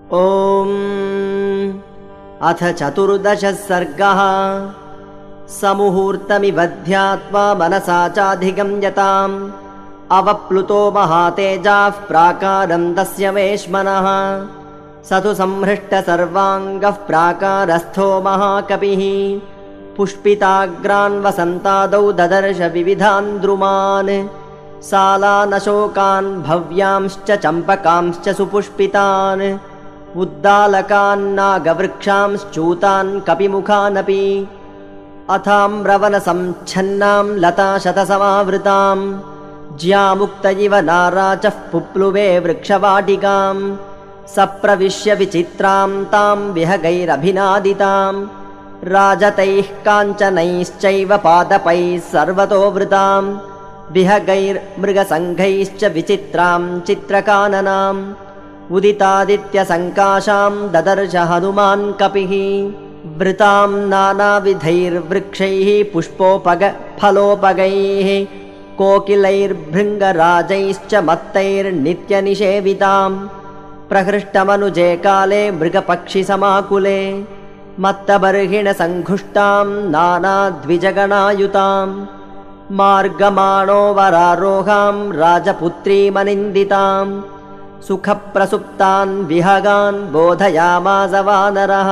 ॐ अथ चतुर्दशः सर्गः। समुहूर्तमिव ध्यात्वा मनसा चाधिगम्यताम्। अवप्लुतो महातेजाः प्राकारम् तस्य वेश्मनः। स तु संहृष्ट सर्वाङ्गः प्राकारस्थो महाकपिः। पुष्पिताग्रान् वसन्तादौ ददर्श विविधान् द्रुमान्। सालानशोकान् भव्यांश्च चम्पकांश्च सुपुष्पितान् उद्दालकान्नागवृक्षांश्चूतान् कपिमुखानपि अथाम्रवनसञ्छन्नां लताशतसमावृताम् ज्यामुक्त इव नाराचः पुप्लुवे वृक्षवाटिकाम् सप्रविश्य विचित्रां तां विहगैरभिनादिताम् राजतैः काञ्चनैश्चैव पादपैः सर्वतो वृताम् विहगैर्मृगसङ्घैश्च विचित्रां चित्रकाननाम् उदितादित्यसङ्काशां ददर्श हनुमान् कपिः। वृतां नानाविधैर्वृक्षैः पुष्पोपगफलोपगैः कोकिलैर्भृङ्गराजैश्च मत्तैर्नित्यनिषेविताम्। प्रहृष्टमनुजे काले मृगपक्षिसमाकुले। मत्तबर्हिणसङ्घुष्टां नानाद्विजगणायुताम्। मार्गमाणो वरारोहां राजपुत्रीमनिन्दिताम् सुखप्रसुप्तान् विहगान् बोधयामास वानरः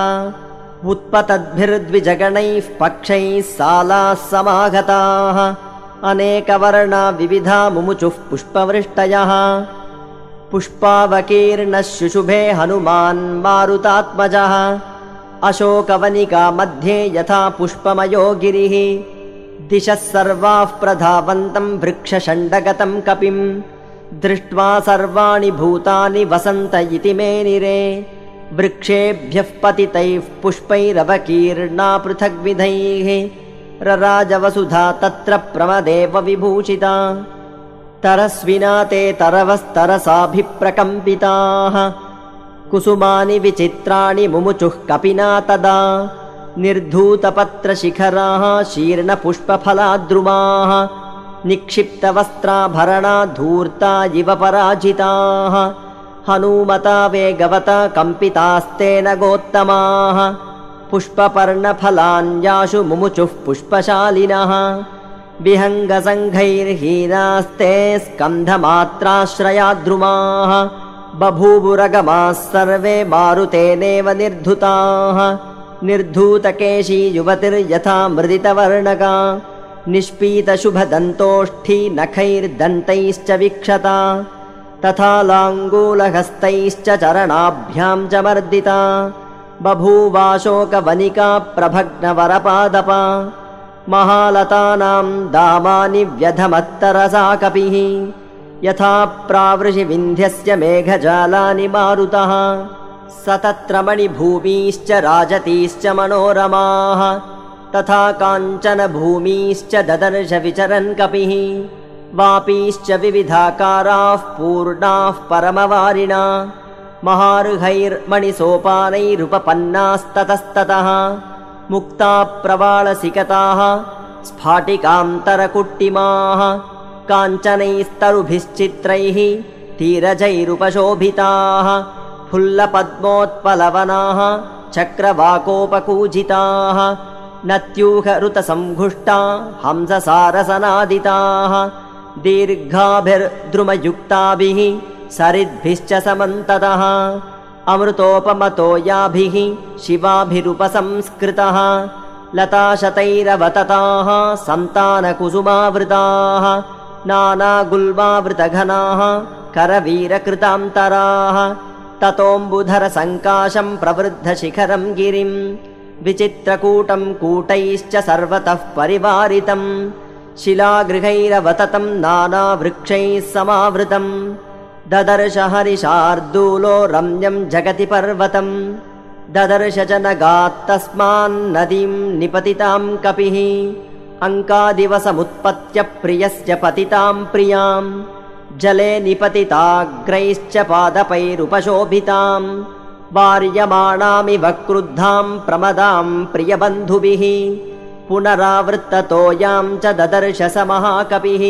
उत्पतद्भिर्द्विजगणैः पक्षैः सालाः समागताः। अनेकवर्णा विविधा मुमुचुः पुष्पवृष्टयः। पुष्पावकीर्णः शुशुभे हनुमान् मारुतात्मजः। अशोकवनिका मध्ये यथा पुष्पमयो गिरिः दिशः सर्वाः प्रधावन्तं वृक्षषण्डगतं कपिम् दृष्ट्वा सर्वाणि भूतानि वसन्त इति मेनिरे। वृक्षेभ्यः पतितैः पुष्पैरवकीर्णा पृथग्विधैः। रराजवसुधा तत्र प्रमदेव विभूषिता। तरस्विना ते तरवस्तरसाभिप्रकम्पिताः। कुसुमानि विचित्राणि मुमुचुः कपिना तदा। निर्धूतपत्रशिखराः शीर्णपुष्पफलाद्रुमाः निक्षिप्तवस्त्राभरणा धूर्ता इव पराजिताः। हनूमता वेगवता कम्पितास्तेन गोत्तमाः। पुष्पपर्णफलान्याशु मुमुचुः पुष्पशालिनः। विहङ्गसङ्घैर्हीनास्ते स्कन्धमात्राश्रयाद्रुमाः। बभूवुरगमाः सर्वे मारुतेनेव निर्धुताः। निर्धूतकेशी युवतिर्यथा मृदितवर्णका निष्पीतशुभदन्तोष्ठी नखैर्दन्तैश्च वीक्षता तथा लाङ्गूलहस्तैश्च चरणाभ्यां च मर्दिता बभूवाशोकवनिका प्रभग्नवरपादपा महालतानां दामानि व्यधमत्तरसा कपिः यथा प्रावृषिविन्ध्यस्य मेघजालानि मारुतः स तत्र मणिभूमीश्च राजतीश्च मनोरमाः तथा काञ्चन भूमीश्च ददर्श विचरन् कपिः वापीश्च विविधाकाराः पूर्णाः परमवारिणा महार्हैर्मणिसोपानैरुपपन्नास्ततस्ततः मुक्ता प्रवाळसिकताः स्फाटिकान्तरकुट्टिमाः काञ्चनैस्तरुभिश्चित्रैः तीरजैरुपशोभिताः फुल्लपद्मोत्पलवनाः चक्रवाकोपकूजिताः नत्यूहऋतसङ्घुष्टा हंससारसनादिताः दीर्घाभिर्द्रुमयुक्ताभिः सरिद्भिश्च समन्ततः अमृतोपमतो याभिः शिवाभिरुपसंस्कृतः लताशतैरवतताः सन्तानकुसुमावृताः नानागुल्मावृतघनाः करवीरकृतान्तराः ततोऽम्बुधरसङ्काशं प्रवृद्धशिखरं गिरिम् विचित्रकूटं कूटैश्च सर्वतः परिवारितम्। शिलागृहैरवततं नानावृक्षैः समावृतम्। ददर्श हरिशार्दूलो रम्यं जगति पर्वतम्। ददर्श जनगात्तस्मान्नदीं निपतितां कपिः। अङ्कादिवसमुत्पत्य प्रियस्य पतितां प्रियाम्। जले निपतिताग्रैश्च पादपैरुपशोभिताम् वार्यमाणामिव क्रुद्धां प्रमदां प्रियबन्धुभिः पुनरावृत्ततोयां च ददर्श स महाकपिः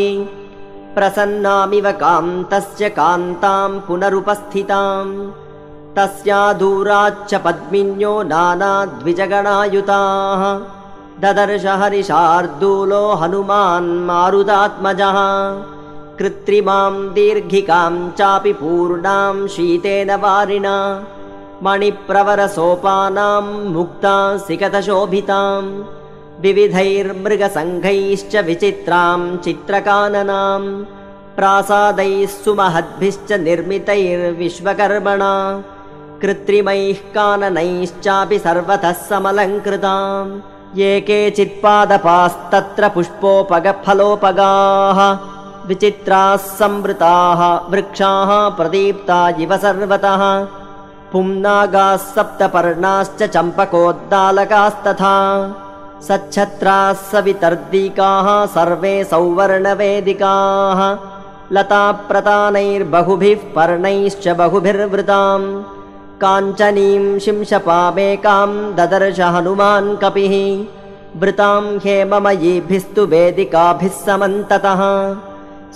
प्रसन्नामिव कान्तस्य कान्तां पुनरुपस्थिताम् तस्या दूराच्च पद्मिन्यो नानाद्विजगणायुताः ददर्श हरिशार्दूलो हनुमान् मारुदात्मजः कृत्रिमां दीर्घिकां चापि पूर्णां शीतेन वारिणा मणिप्रवरसोपानां मुक्ता सिकतशोभितां विविधैर्मृगसङ्घैश्च विचित्रां चित्रकाननां प्रासादैः सुमहद्भिश्च निर्मितैर्विश्वकर्मणा कृत्रिमैः काननैश्चापि सर्वतः समलङ्कृताम् ये केचित्पादपास्तत्र पुष्पोपगफलोपगाः विचित्राः संवृताः वृक्षाः प्रदीप्ता इव सर्वतः पुंनागाः सप्तपर्णाश्च चम्पकोद्दालकास्तथा। सच्छत्राः सवितर्दिकाः सर्वे सौवर्णवेदिकाः। लताप्रतानैर्बहुभिः पर्णैश्च बहुभिर्वृताम्। काञ्चनीं शिंशपामेकां ददर्श हनुमान् कपिः। वृतां हेममयीभिस्तु वेदिकाभिः समन्ततः।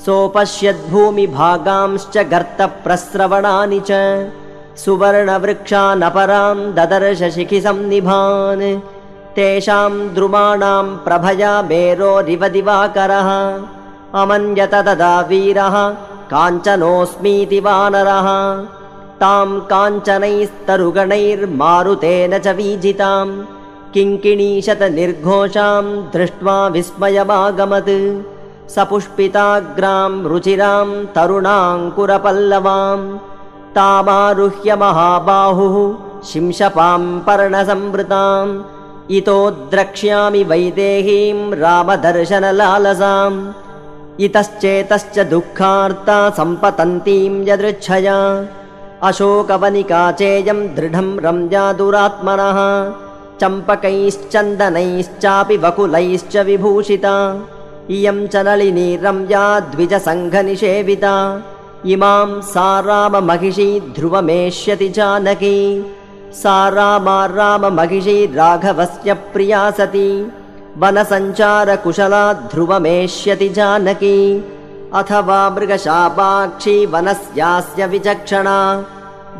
सोपश्यद्भूमिभागांश्च गर्तप्रस्रवणानि च सुवर्णवृक्षानपरां ददर्श शिखिसन्निभान् तेषां द्रुमाणां प्रभया मेरोरिव दिवाकरः। अमन्यत तदा वीरः काञ्चनोऽस्मीति वानरः। तां काञ्चनैस्तरुगणैर्मारुतेन च वीजितां। किङ्किणीशतनिर्घोषां दृष्ट्वा विस्मयमागमत्। सपुष्पिताग्रां रुचिरां तरुणाङ्कुरपल्लवां तामारुह्य महाबाहुः शिंशपां पर्णसंवृताम्। इतो द्रक्ष्यामि वैदेहीं रामदर्शनलालसाम्। इतश्चेतश्च दुःखार्ता सम्पतन्तीं यदृच्छया। अशोकवनिका चेयं दृढं रम्या दुरात्मनः चम्पकैश्चन्दनैश्चापि वकुलैश्च विभूषिता। इयं च नलिनी रम्या द्विजसङ्घनिषेविता इमां सा राममहिषी ध्रुवमेष्यति जानकी। सा रामा राममहिषी राघवस्य प्रिया सती। वनसञ्चारकुशला ध्रुवमेष्यति जानकी। अथवा मृगशापाक्षी वनस्यास्य विचक्षणा।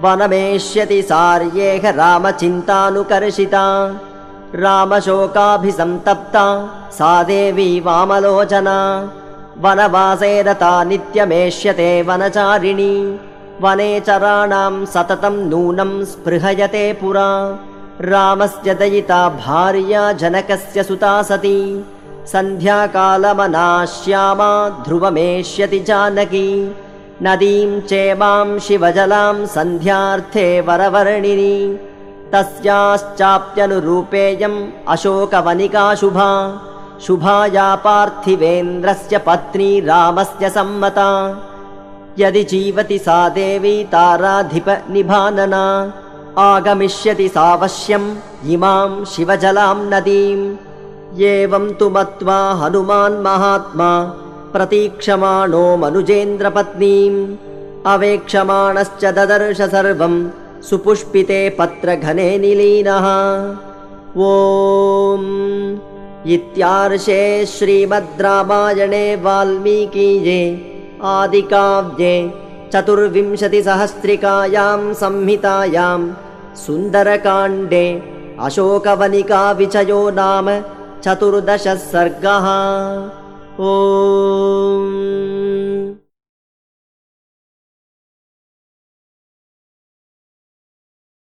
वनमेष्यति सार्येह रामचिन्तानुकर्षिता। रामशोकाभिसन्तप्ता सा देवी वामलोचना वनवासे रता नित्यमेष्यते वनचारिणी। वने चराणां सततं नूनं स्पृहयते पुरा। रामस्य दयिता भार्या जनकस्य सुता सती। सन्ध्याकालमनाश्यामा ध्रुवमेष्यति जानकी। नदीं चेमां शिवजलां सन्ध्यार्थे वरवर्णिनी। अशोकवनिका शुभा शुभाया पार्थिवेन्द्रस्य पत्नी रामस्य सम्मता। यदि जीवति सा देवी ताराधिपनिभानना आगमिष्यति सावश्यम् इमां शिवजलां नदीम् एवं तु मत्वा हनुमान् महात्मा प्रतीक्षमाणो मनुजेन्द्रपत्नीम्। अवेक्षमाणश्च ददर्श सर्वम् सुपुष्पिते पत्रघने निलीनः। ॐ इत्यार्षे श्रीमद् रामायणे वाल्मीकीये आदिकाव्ये चतुर्विंशतिसहस्रिकायां संहितायां सुन्दरकाण्डे अशोकवनिकाविचयो नाम चतुर्दशः सर्गः। ओ